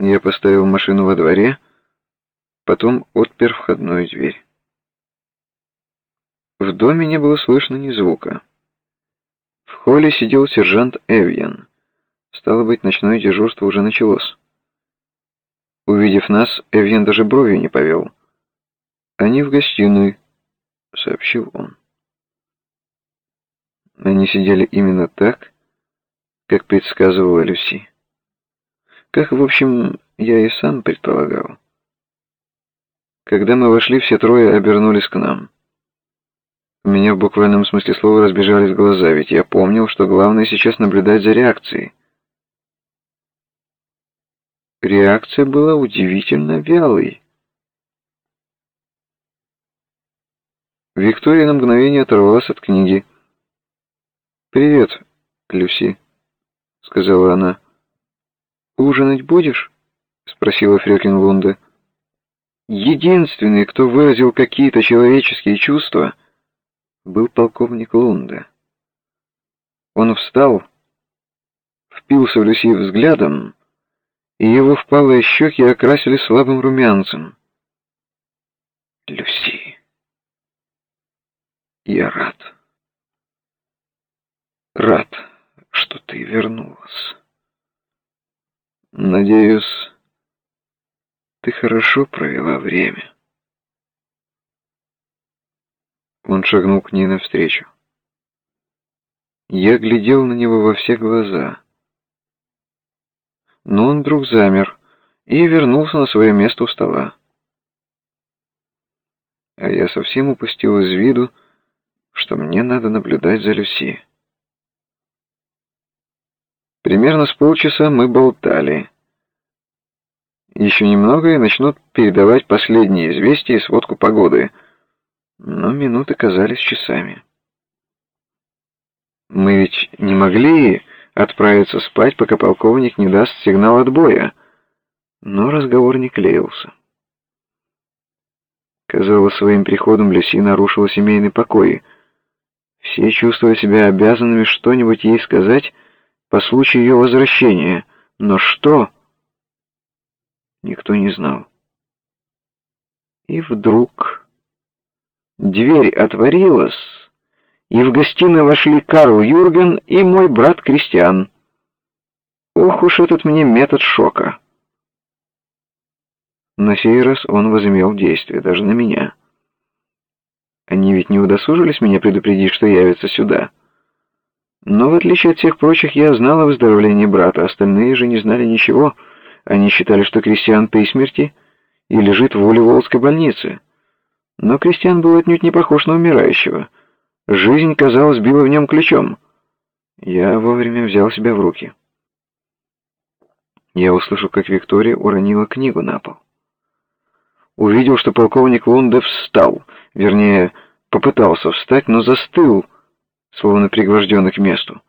Я поставил машину во дворе, потом отпер входную дверь. В доме не было слышно ни звука. В холле сидел сержант Эвьен. Стало быть, ночное дежурство уже началось. Увидев нас, Эвьен даже бровью не повел. «Они в гостиной», — сообщил он. Они сидели именно так, как предсказывала Люси. Как, в общем, я и сам предполагал. Когда мы вошли, все трое обернулись к нам. У меня в буквальном смысле слова разбежались глаза, ведь я помнил, что главное сейчас наблюдать за реакцией. Реакция была удивительно вялой. Виктория на мгновение оторвалась от книги. «Привет, Люси», — сказала она. «Ужинать будешь?» — спросила Фрёкин Лунда. Единственный, кто выразил какие-то человеческие чувства, был полковник Лунда. Он встал, впился в Люси взглядом, и его впалые щеки окрасили слабым румянцем. «Люси, я рад» рад, что ты вернулась. Надеюсь, ты хорошо провела время. Он шагнул к ней навстречу. Я глядел на него во все глаза. Но он вдруг замер и вернулся на свое место у стола. А я совсем упустил из виду, что мне надо наблюдать за Люси. Примерно с полчаса мы болтали. Еще немного и начнут передавать последние известия и сводку погоды. Но минуты казались часами. Мы ведь не могли отправиться спать, пока полковник не даст сигнал отбоя. Но разговор не клеился. Казалось, своим приходом Люси нарушила семейный покой. Все чувствуя себя обязанными что-нибудь ей сказать, по случаю ее возвращения. Но что? Никто не знал. И вдруг дверь отворилась, и в гостиную вошли Карл Юрген и мой брат Кристиан. Ох уж этот мне метод шока. На сей раз он возымел действие, даже на меня. Они ведь не удосужились меня предупредить, что явятся сюда. Но в отличие от всех прочих, я знал о выздоровлении брата, остальные же не знали ничего. Они считали, что Кристиан при смерти и лежит в Уливолской больнице. Но Кристиан был отнюдь не похож на умирающего. Жизнь, казалось, била в нем ключом. Я вовремя взял себя в руки. Я услышал, как Виктория уронила книгу на пол. Увидел, что полковник Лунде встал, вернее, попытался встать, но застыл, словно пригвожденный к месту.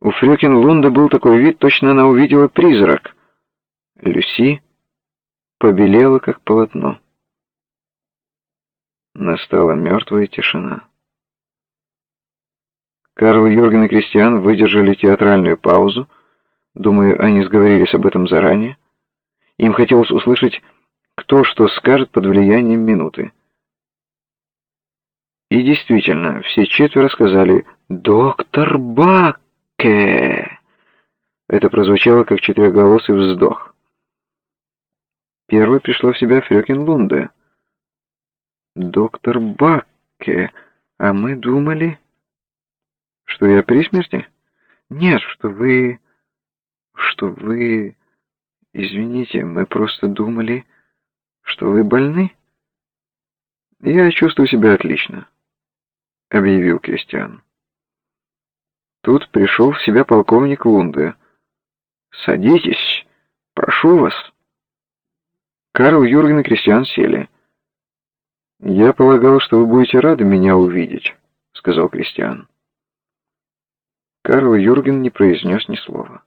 У Фрёкин Лунда был такой вид, точно она увидела призрак. Люси побелела, как полотно. Настала мертвая тишина. Карл Юрген и Кристиан выдержали театральную паузу. Думаю, они сговорились об этом заранее. Им хотелось услышать, кто что скажет под влиянием минуты. И действительно, все четверо сказали «Доктор Бакке!» Это прозвучало как четырехголосый вздох. Первой пришла в себя Фрёкин Лунде. «Доктор Бакке, а мы думали...» «Что я при смерти?» «Нет, что вы... что вы... Извините, мы просто думали, что вы больны?» «Я чувствую себя отлично» объявил Кристиан. Тут пришел в себя полковник Лунде. «Садитесь, прошу вас». Карл Юрген и Кристиан сели. «Я полагал, что вы будете рады меня увидеть», — сказал Кристиан. Карл Юрген не произнес ни слова.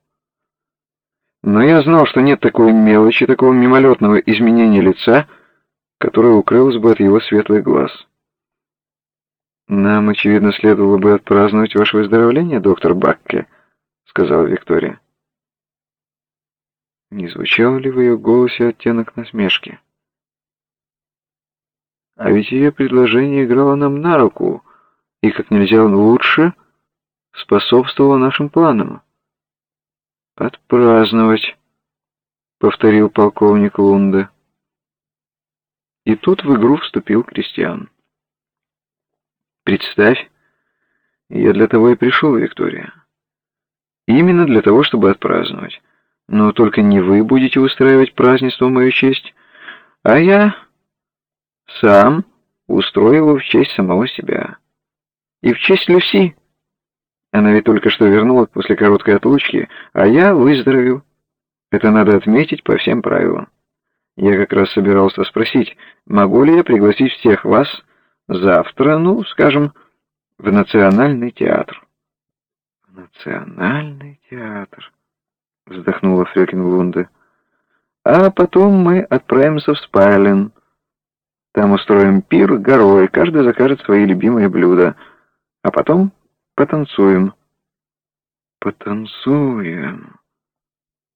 Но я знал, что нет такой мелочи, такого мимолетного изменения лица, которое укрылось бы от его светлых глаз. «Нам, очевидно, следовало бы отпраздновать ваше выздоровление, доктор Бакке», — сказала Виктория. Не звучал ли в ее голосе оттенок насмешки? А ведь ее предложение играло нам на руку и как нельзя лучше способствовало нашим планам. «Отпраздновать», — повторил полковник Лунде. И тут в игру вступил Кристиан. «Представь, я для того и пришел, Виктория. Именно для того, чтобы отпраздновать. Но только не вы будете устраивать празднество в мою честь, а я сам устрою его в честь самого себя. И в честь Люси. Она ведь только что вернулась после короткой отлучки, а я выздоровел. Это надо отметить по всем правилам. Я как раз собирался спросить, могу ли я пригласить всех вас завтра, ну, скажем, в Национальный театр. Национальный театр, вздохнула Фрёкинлунде. А потом мы отправимся в Спайлен. Там устроим пир горой, каждый закажет свои любимые блюда. А потом потанцуем. Потанцуем,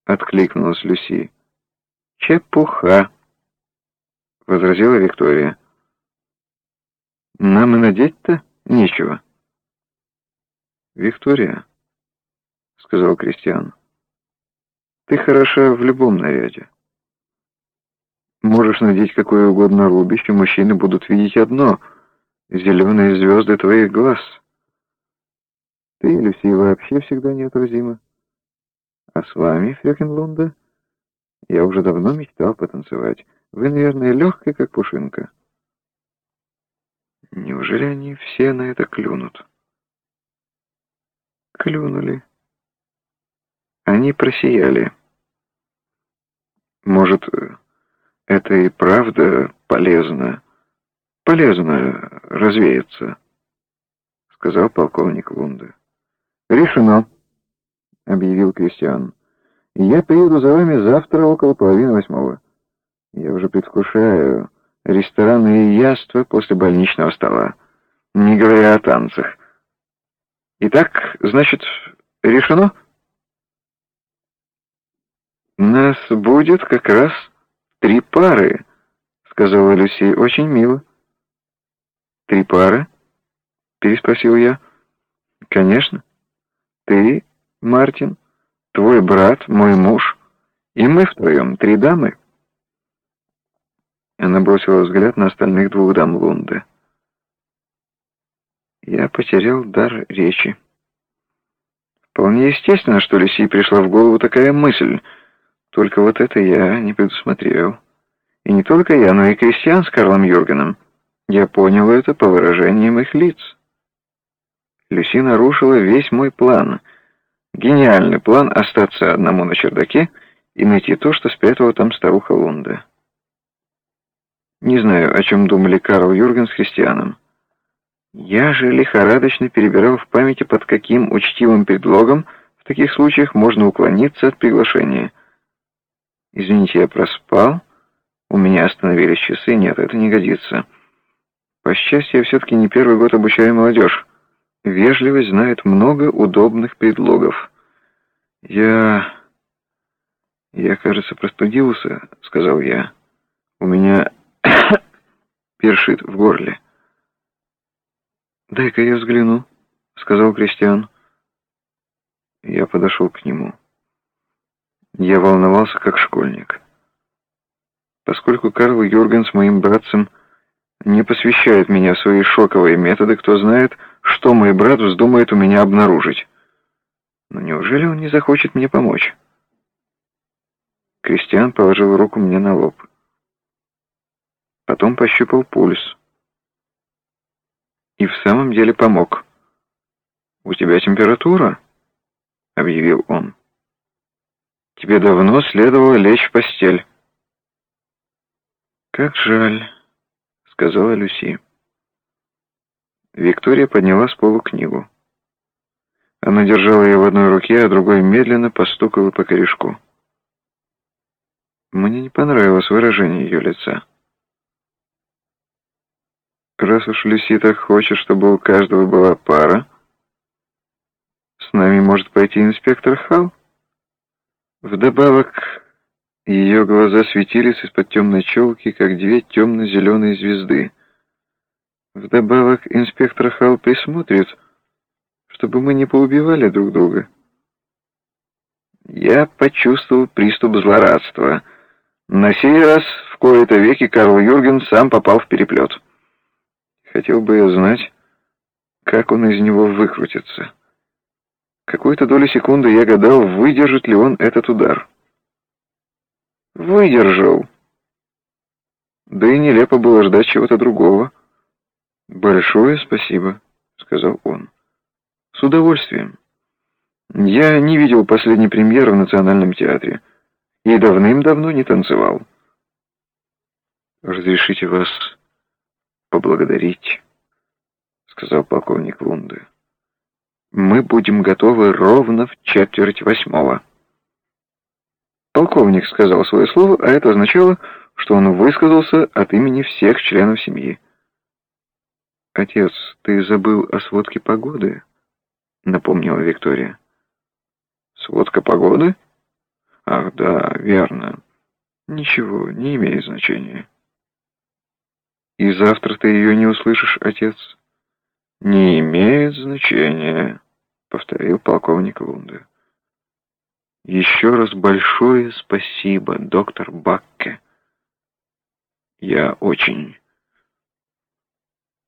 откликнулась Люси. Чепуха, возразила Виктория. Нам и надеть-то нечего. Виктория, сказал Кристиан, ты хороша в любом наряде. Можешь надеть какое угодно рубище, мужчины будут видеть одно — зеленые звезды твоих глаз. Ты, Люси, вообще всегда неотразима. А с вами, Фрёкинлунда, я уже давно мечтал потанцевать. Вы, наверное, легкая, как пушинка. Неужели они все на это клюнут? Клюнули. Они просияли. Может, это и правда полезно? Полезно развеяться, сказал полковник Лунда. Решено, объявил Кристиан. Я приеду за вами завтра около половины восьмого. Я уже предвкушаю ресторанные яства после больничного стола, не говоря о танцах. Итак, значит, решено? Нас будет как раз три пары, сказала Люси, очень мило. Три пары? Переспросил я. Конечно. Ты, Мартин, твой брат, мой муж, и мы втроем, три дамы. Она бросила взгляд на остальных двух дам Лунды. Я потерял дар речи. Вполне естественно, что Люси пришла в голову такая мысль. Только вот это я не предусмотрел. И не только я, но и крестьян с Карлом Юргеном. Я понял это по выражениям их лиц. Люси нарушила весь мой план. Гениальный план остаться одному на чердаке и найти то, что спрятала там старуха Лунда. Не знаю, о чем думали Карл Юрген с Христианом. Я же лихорадочно перебирал в памяти, под каким учтивым предлогом в таких случаях можно уклониться от приглашения. Извините, я проспал. У меня остановились часы. Нет, это не годится. По счастью, я все-таки не первый год обучаю молодежь. Вежливость знает много удобных предлогов. Я... Я, кажется, простудился, сказал я. У меня першит в горле. «Дай-ка я взгляну», — сказал Кристиан. Я подошел к нему. Я волновался, как школьник. Поскольку Карл Юрген с моим братцем не посвящает меня в свои шоковые методы, кто знает, что мой брат вздумает у меня обнаружить. Но неужели он не захочет мне помочь? Кристиан положил руку мне на лоб. Потом пощупал пульс. И в самом деле помог. «У тебя температура?» — объявил он. «Тебе давно следовало лечь в постель». «Как жаль», — сказала Люси. Виктория подняла с полу книгу. Она держала ее в одной руке, а другой медленно постукала по корешку. Мне не понравилось выражение ее лица. Раз уж Люси так хочет, чтобы у каждого была пара, с нами может пойти инспектор Халл. Вдобавок, Ее глаза светились из-под темной челки, как две темно-зеленые звезды. Вдобавок инспектор Халл присмотрит, чтобы мы не поубивали друг друга. Я почувствовал приступ злорадства. На сей раз в кои-то веки Карл Юрген сам попал в переплет. Хотел бы я знать, как он из него выкрутится. Какую-то долю секунды я гадал, выдержит ли он этот удар. Выдержал. Да и нелепо было ждать чего-то другого. «Большое спасибо», — сказал он. «С удовольствием. Я не видел последней премьеры в Национальном театре и давным-давно не танцевал. Разрешите вас поблагодарить» сказал полковник Лунды. «Мы будем готовы ровно в четверть восьмого». Полковник сказал свое слово, а это означало, что он высказался от имени всех членов семьи. «Отец, ты забыл о сводке погоды?» — напомнила Виктория. «Сводка погоды? Ах, да, верно. Ничего, не имеет значения». «И завтра ты ее не услышишь, отец?» «Не имеет значения», — повторил полковник Лунде. «Еще раз большое спасибо, доктор Бакке. Я очень,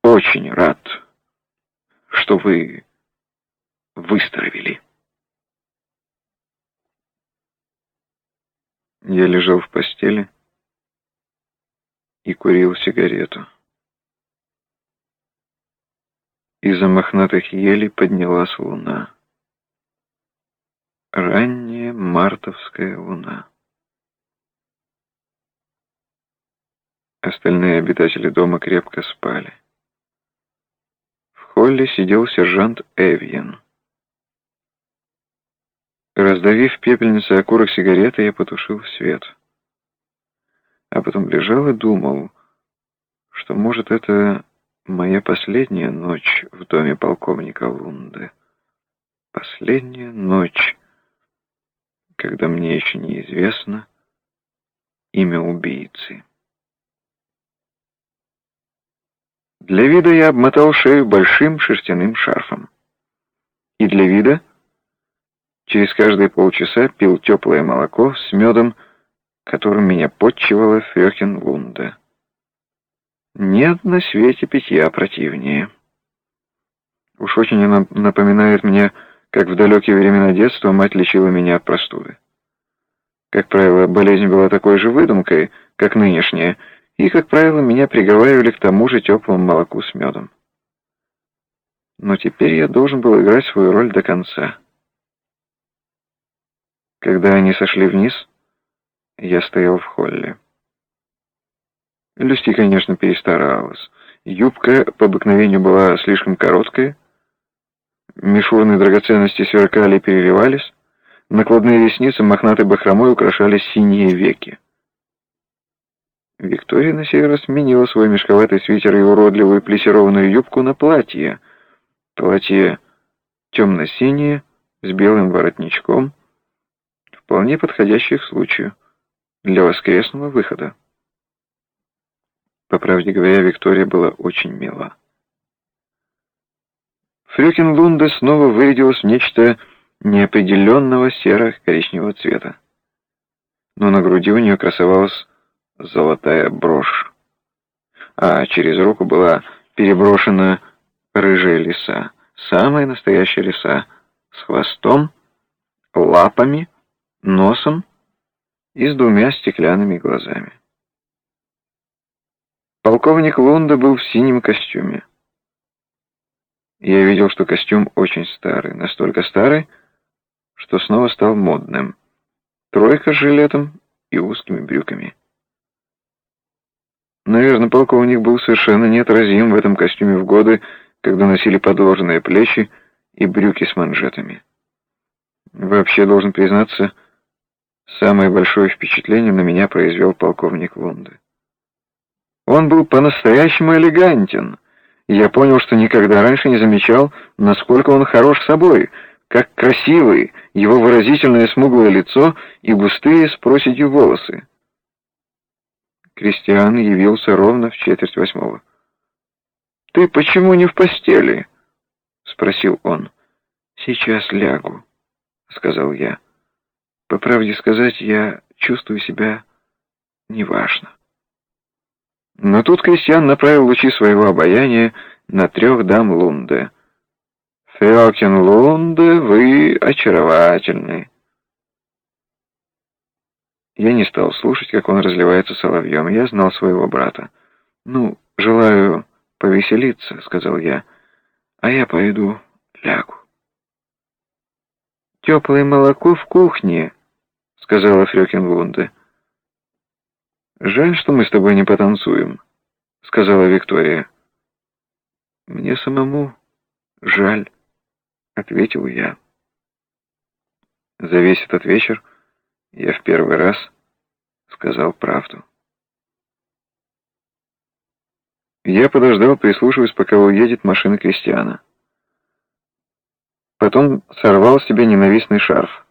очень рад, что вы выздоровели». Я лежал в постели и курил сигарету. Из-за мохнатых елей поднялась луна. Ранняя мартовская луна. Остальные обитатели дома крепко спали. В холле сидел сержант Эвьен. Раздавив пепельницей окурок сигареты, я потушил свет. А потом лежал и думал, что, может, это Моя последняя ночь в доме полковника Лунды. Последняя ночь, когда мне еще неизвестно имя убийцы. Для вида я обмотал шею большим шерстяным шарфом. И для вида через каждые полчаса пил теплое молоко с медом, которым меня подчивала Фрёхен Лунда. Нет на свете питья противнее. Уж очень она напоминает мне, как в далекие времена детства мать лечила меня от простуды. Как правило, болезнь была такой же выдумкой, как нынешняя, и, как правило, меня приговаривали к тому же теплому молоку с медом. Но теперь я должен был играть свою роль до конца. Когда они сошли вниз, я стоял в холле. Люси, конечно, перестаралась. Юбка по обыкновению была слишком короткая. Мишурные драгоценности сверкали и переливались. Накладные ресницы мохнатой бахромой украшали синие веки. Виктория на сей раз сменила свой мешковатый свитер и уродливую плесированную юбку на платье. Платье темно-синее, с белым воротничком, вполне подходящее к случаю для воскресного выхода. По правде говоря, Виктория была очень мила. Фрюкенлунда снова вырядилась в нечто неопределенного серо-коричневого цвета. Но на груди у нее красовалась золотая брошь, а через руку была переброшена рыжая лиса, самая настоящая лиса, с хвостом, лапами, носом и с двумя стеклянными глазами. Полковник Лунда был в синем костюме. Я видел, что костюм очень старый, настолько старый, что снова стал модным. Тройка с жилетом и узкими брюками. Наверное, полковник был совершенно неотразим в этом костюме в годы, когда носили подложенные плечи и брюки с манжетами. Вообще, должен признаться, самое большое впечатление на меня произвел полковник Лунда. Он был по-настоящему элегантен. Я понял, что никогда раньше не замечал, насколько он хорош собой. как красивый его выразительное смуглое лицо и густые с проседью волосы. Кристиан явился ровно в четверть восьмого. «Ты почему не в постели?» — спросил он. «Сейчас лягу», — сказал я. «По правде сказать, я чувствую себя неважно». Но тут Кристиан направил лучи своего обаяния на трех дам Лунде. «Феокен Лунде, вы очаровательны». Я не стал слушать, как он разливается соловьем. Я знал своего брата. «Ну, желаю повеселиться», — сказал я, — «а я пойду лягу». «Теплое молоко в кухне», — сказала Фрёкинлунде. «Жаль, что мы с тобой не потанцуем», — сказала Виктория. «Мне самому жаль», — ответил я. За весь этот вечер я в первый раз сказал правду. Я подождал, прислушиваясь, пока уедет машина Кристиана. Потом сорвал с себя ненавистный шарф.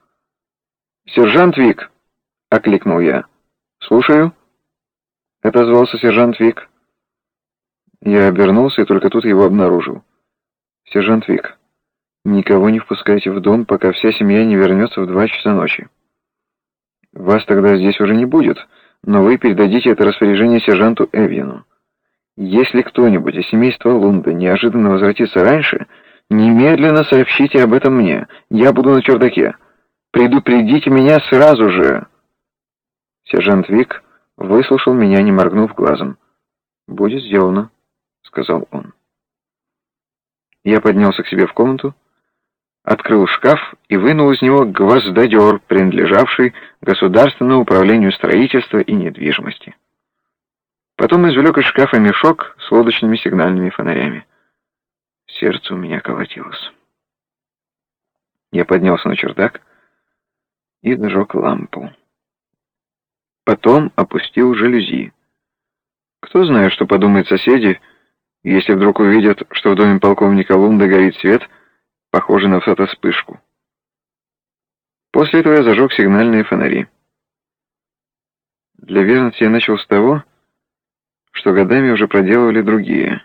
«Сержант Вик!» — окликнул я. «Слушаю?» — отозвался сержант Вик. Я обернулся и только тут его обнаружил. «Сержант Вик, никого не впускайте в дом, пока вся семья не вернется в два часа ночи. Вас тогда здесь уже не будет, но вы передадите это распоряжение сержанту Эвьену. Если кто-нибудь из семейства Лунда неожиданно возвратится раньше, немедленно сообщите об этом мне. Я буду на чердаке. Предупредите меня сразу же!» Сержант Вик выслушал меня, не моргнув глазом. «Будет сделано», — сказал он. Я поднялся к себе в комнату, открыл шкаф и вынул из него гвоздодер, принадлежавший Государственному управлению строительства и недвижимости. Потом извлек из шкафа мешок с лодочными сигнальными фонарями. Сердце у меня колотилось. Я поднялся на чердак и зажег лампу. Потом опустил жалюзи. Кто знает, что подумают соседи, если вдруг увидят, что в доме полковника Лунда горит свет, похожий на фотоспышку. После этого я зажег сигнальные фонари. Для верности я начал с того, что годами уже проделывали другие.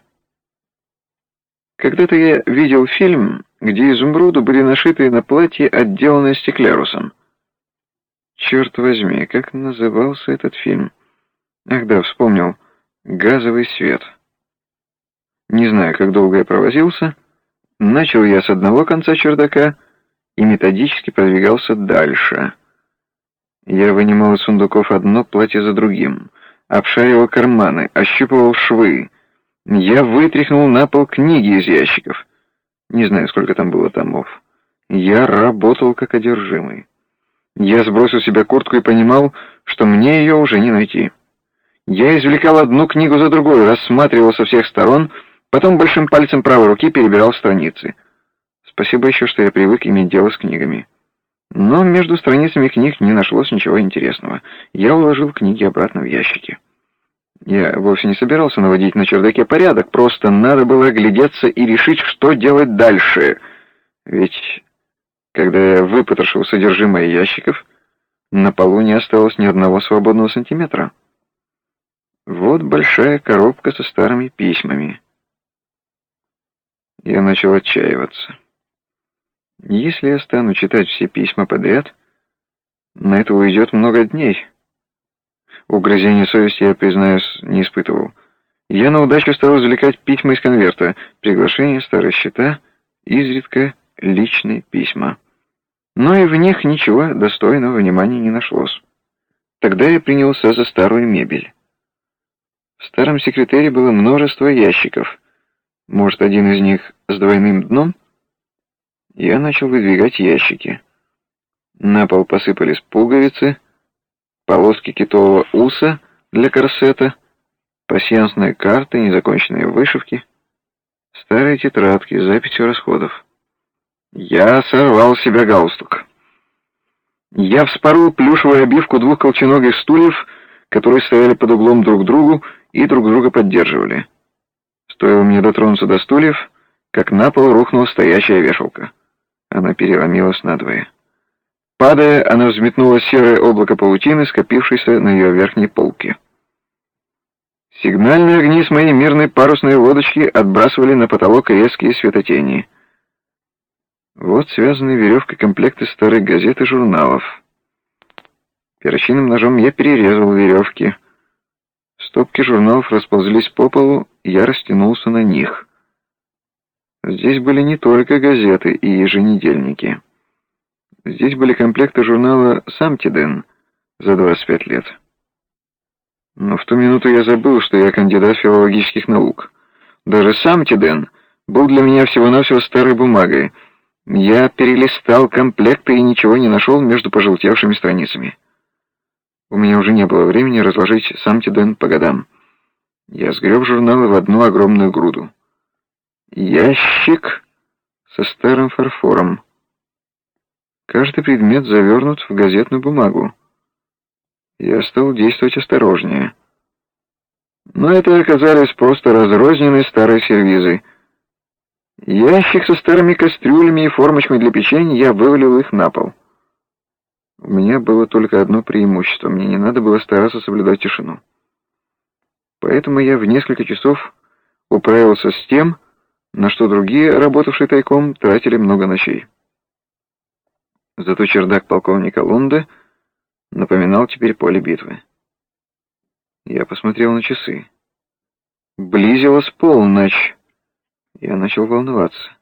Когда-то я видел фильм, где изумруды были нашиты на платье, отделанное стеклярусом. Черт возьми, как назывался этот фильм? Ах да, вспомнил. «Газовый свет». Не знаю, как долго я провозился. Начал я с одного конца чердака и методически продвигался дальше. Я вынимал из сундуков одно платье за другим, обшаривал карманы, ощупывал швы. Я вытряхнул на пол книги из ящиков. Не знаю, сколько там было томов. Я работал как одержимый. Я сбросил себе куртку и понимал, что мне ее уже не найти. Я извлекал одну книгу за другой, рассматривал со всех сторон, потом большим пальцем правой руки перебирал страницы. Спасибо еще, что я привык иметь дело с книгами. Но между страницами книг не нашлось ничего интересного. Я уложил книги обратно в ящики. Я вовсе не собирался наводить на чердаке порядок, просто надо было оглядеться и решить, что делать дальше. Ведь когда я выпотрошил содержимое ящиков, на полу не осталось ни одного свободного сантиметра. Вот большая коробка со старыми письмами. Я начал отчаиваться. Если я стану читать все письма подряд, на это уйдет много дней. Угрызения совести я, признаюсь, не испытывал. Я на удачу стал извлекать письма из конверта, приглашения, старые счета, изредка личные письма но и в них ничего достойного внимания не нашлось. Тогда я принялся за старую мебель. В старом секретаре было множество ящиков. Может, один из них с двойным дном? Я начал выдвигать ящики. На пол посыпались пуговицы, полоски китового уса для корсета, пассиансные карты, незаконченные вышивки, старые тетрадки с записью расходов. Я сорвал с себя галстук. Я вспорол плюшевую обивку двух колченогих стульев, которые стояли под углом друг к другу и друг друга поддерживали. Стоило мне дотронуться до стульев, как на пол рухнула стоящая вешалка. она переломилась надвое. Падая, она взметнула серое облако паутины, скопившееся на ее верхней полке. Сигнальные огни с моей мирной парусной лодочки отбрасывали на потолок резкие светотени. Вот связанные веревкой комплекты старых газет и журналов. Перочинным ножом я перерезал веревки. Стопки журналов расползлись по полу, я растянулся на них. Здесь были не только газеты и еженедельники. Здесь были комплекты журнала «Самтиден» за 25 лет. Но в ту минуту я забыл, что я кандидат филологических наук. Даже «Самтиден» был для меня всего-навсего старой бумагой. Я перелистал комплекты и ничего не нашел между пожелтевшими страницами. У меня уже не было времени разложить «Самтиден» по годам. Я сгреб журналы в одну огромную груду. Ящик со старым фарфором. Каждый предмет завернут в газетную бумагу. Я стал действовать осторожнее. Но это оказались просто разрозненные старые сервизы. Ящик со старыми кастрюлями и формочками для печенья, я вывалил их на пол. У меня было только одно преимущество. Мне не надо было стараться соблюдать тишину. Поэтому я в несколько часов управился с тем, на что другие, работавшие тайком, тратили много ночей. Зато чердак полковника Лунда напоминал теперь поле битвы. Я посмотрел на часы. Близилась полночь. Я начал волноваться.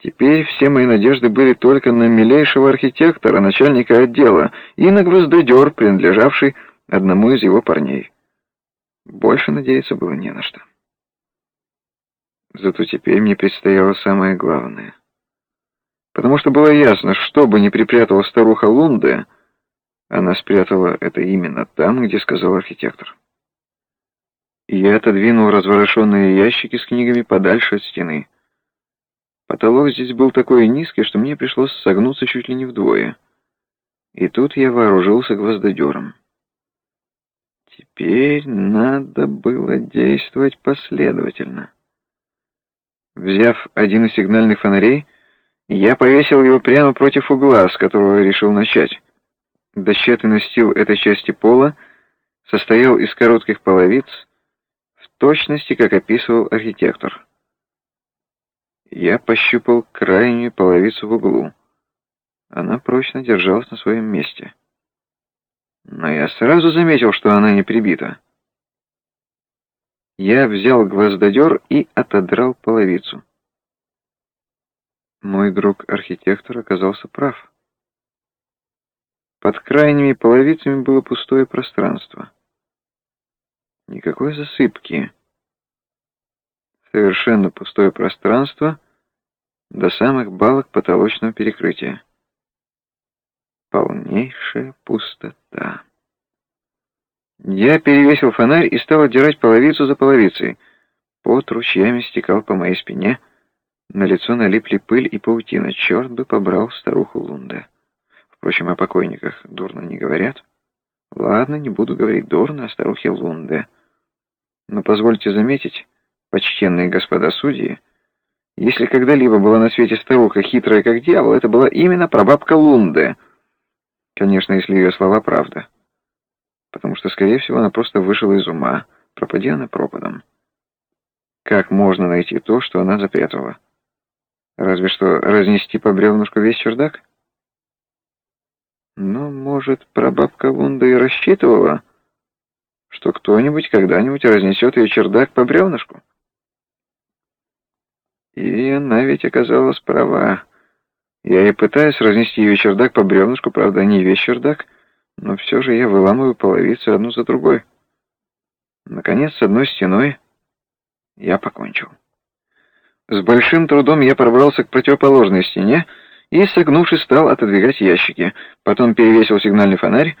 Теперь все мои надежды были только на милейшего архитектора, начальника отдела, и на гвоздодер, принадлежавший одному из его парней. Больше надеяться было не на что. Зато теперь мне предстояло самое главное — потому что было ясно, что бы ни припрятала старуха Лунде, она спрятала это именно там, где сказал архитектор. Я отодвинул разворошенные ящики с книгами подальше от стены. Потолок здесь был такой низкий, что мне пришлось согнуться чуть ли не вдвое. И тут я вооружился гвоздодером. Теперь надо было действовать последовательно. Взяв один из сигнальных фонарей, я повесил его прямо против угла, с которого решил начать. Дощатый настил этой части пола состоял из коротких половиц, точности, как описывал архитектор. Я пощупал крайнюю половицу в углу. Она прочно держалась на своем месте. Но я сразу заметил, что она не прибита. Я взял гвоздодер и отодрал половицу. Мой друг-архитектор оказался прав. Под крайними половицами было пустое пространство. Никакой засыпки. Совершенно пустое пространство до самых балок потолочного перекрытия. Полнейшая пустота. Я перевесил фонарь и стал отдирать половицу за половицей. Пот ручьями стекал по моей спине, на лицо налипли пыль и паутина. Черт бы побрал старуху Лунда. Впрочем, о покойниках дурно не говорят. Ладно, не буду говорить дурно о старухе Лунде. Но позвольте заметить, почтенные господа судьи, если когда-либо была на свете старуха хитрая как дьявол, это была именно прабабка Лунде. Конечно, если ее слова правда. Потому что, скорее всего, она просто вышла из ума, пропади она пропадом. Как можно найти то, что она запрятала? Разве что разнести по бревнышку весь чердак? Но, может, прабабка Лунда и рассчитывала, что кто-нибудь когда-нибудь разнесет ее чердак по бревнышку? И она ведь оказалась права. Я и пытаюсь разнести ее чердак по бревнышку, правда, не весь чердак, но все же я выламываю половицы одну за другой. Наконец, с одной стеной я покончил. С большим трудом я пробрался к противоположной стене и, согнувшись, стал отодвигать ящики. Потом перевесил сигнальный фонарь,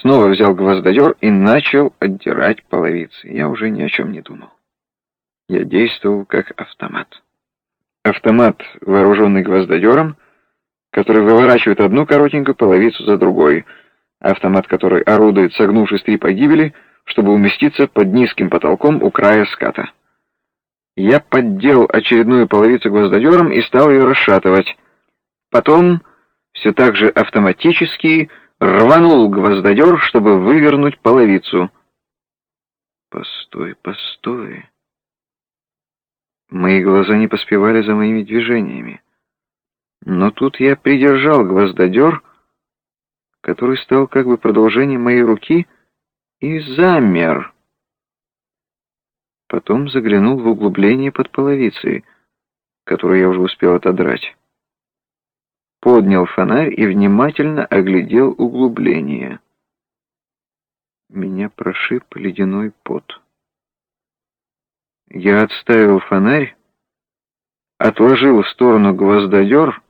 снова взял гвоздодер и начал отдирать половицы. Я уже ни о чем не думал. Я действовал как автомат. Автомат, вооруженный гвоздодером, который выворачивает одну коротенькую половицу за другой. Автомат, который орудует, согнувшись три погибели, чтобы уместиться под низким потолком у края ската. Я поддел очередную половицу гвоздодером и стал ее расшатывать. Потом все так же автоматически рванул гвоздодер, чтобы вывернуть половицу. Постой, постой. Мои глаза не поспевали за моими движениями. Но тут я придержал гвоздодер, который стал как бы продолжением моей руки, и замер. Потом заглянул в углубление под половицей, которую я уже успел отодрать. Поднял фонарь и внимательно оглядел углубление. Меня прошиб ледяной пот. Я отставил фонарь, отложил в сторону гвоздодер,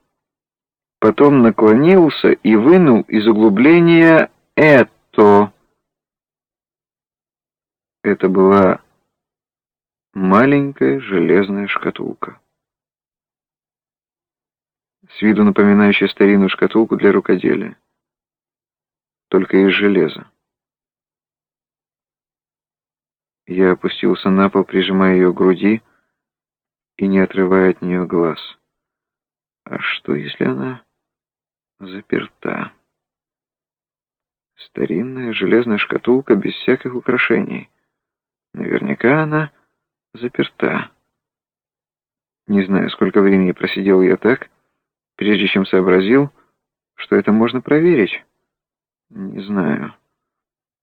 потом наклонился и вынул из углубления это. Это была маленькая железная шкатулка. С виду напоминающая старинную шкатулку для рукоделия. Только из железа. Я опустился на пол, прижимая ее к груди и не отрывая от нее глаз. А что, если она заперта? Старинная железная шкатулка без всяких украшений. Наверняка она заперта. Не знаю, сколько времени просидел я так, прежде чем сообразил, что это можно проверить. Не знаю.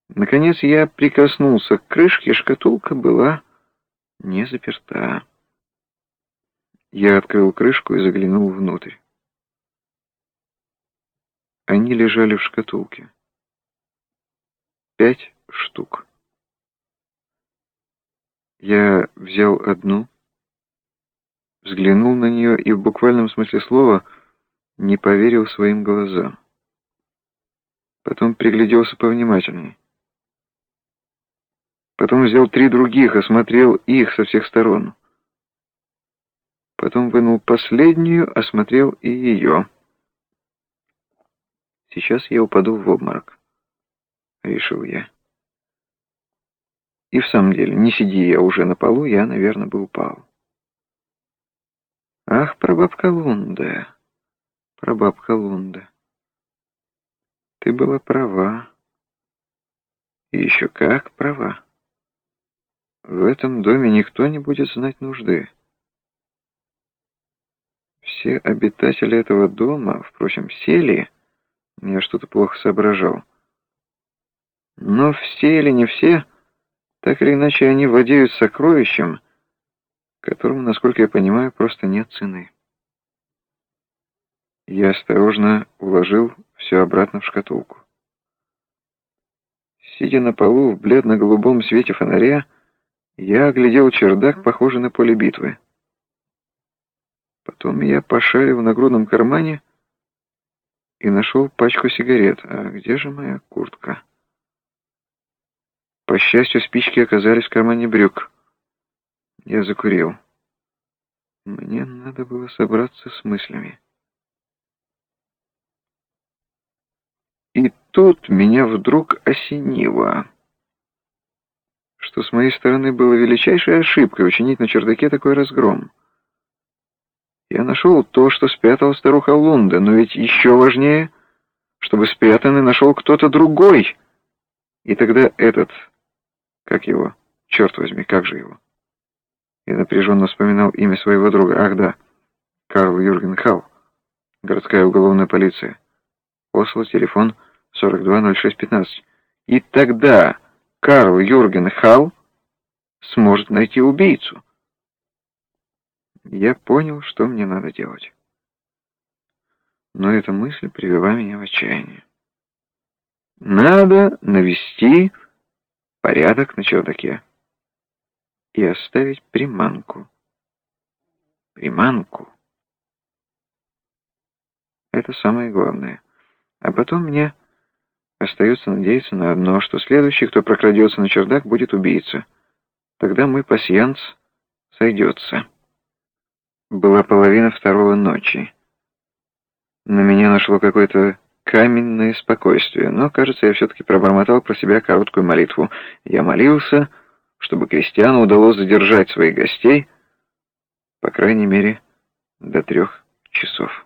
Наконец я прикоснулся к крышке, шкатулка была не заперта. Я открыл крышку и заглянул внутрь. Они лежали в шкатулке. Пять штук. Я взял одну, взглянул на нее и в буквальном смысле слова не поверил своим глазам. Потом пригляделся повнимательней. Потом взял три других, осмотрел их со всех сторон. Потом вынул последнюю, осмотрел и ее. Сейчас я упаду в обморок, решил я. И в самом деле, не сиди я уже на полу, я, наверное, бы упал. Ах, прабабка Лунда, прабабка Лунда, ты была права. И еще как права. В этом доме никто не будет знать нужды. Все обитатели этого дома, впрочем, сели, я что-то плохо соображал. Но все или не все, так или иначе они владеют сокровищем, которому, насколько я понимаю, просто нет цены. Я осторожно уложил все обратно в шкатулку. Сидя на полу в бледно-голубом свете фонаря, я оглядел чердак, похожий на поле битвы. Потом я пошарил в нагрудном кармане и нашел пачку сигарет. А где же моя куртка? По счастью, спички оказались в кармане брюк. Я закурил. Мне надо было собраться с мыслями. И тут меня вдруг осенило что с моей стороны было величайшей ошибкой учинить на чердаке такой разгром. Я нашел то, что спрятала старуха Лунда, но ведь еще важнее, чтобы спрятанный нашел кто-то другой. И тогда этот... Как его? Черт возьми, как же его? Я напряженно вспоминал имя своего друга. Ах да, Карл Юрген Халл, городская уголовная полиция. Осло, телефон 420615. И тогда... Карл Юрген Халл сможет найти убийцу. Я понял, что мне надо делать. Но эта мысль привела меня в отчаяние. Надо навести порядок на чердаке и оставить приманку. Приманку. Это самое главное. А потом мне Остается надеяться на одно, что следующий, кто прокрадется на чердак, будет убийца. Тогда мой пасьянс сойдется. Была половина второго ночи. На меня нашло какое-то каменное спокойствие, но, кажется, я все-таки пробормотал про себя короткую молитву. Я молился, чтобы крестьяну удалось задержать своих гостей, по крайней мере, до трех часов.